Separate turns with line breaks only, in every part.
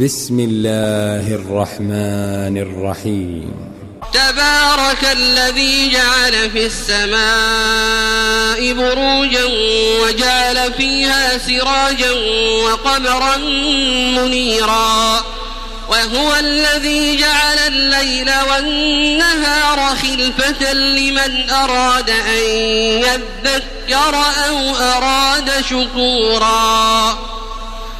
بسم الله الرحمن الرحيم.
تبارك الذي جعل في السماء بروجا وجعل فيها سراجا وقمرا منيرا. وهو الذي جعل الليل والنهار خلفة لمن أراد أن يذكر أو أراد شكورا.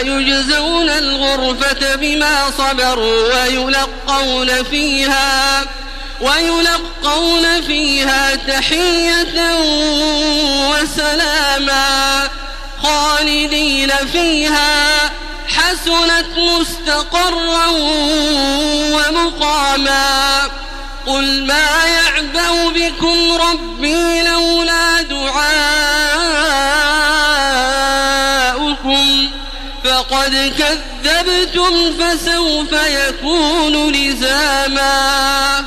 يجزون الغرفة بما صبروا ويلقون فيها ويلقون فيها تحية وسلاما خالدين فيها حسنت مستقرا ومقاما قل ما يعبأ بكم ربي كذبتم فسوف يكون لزاما.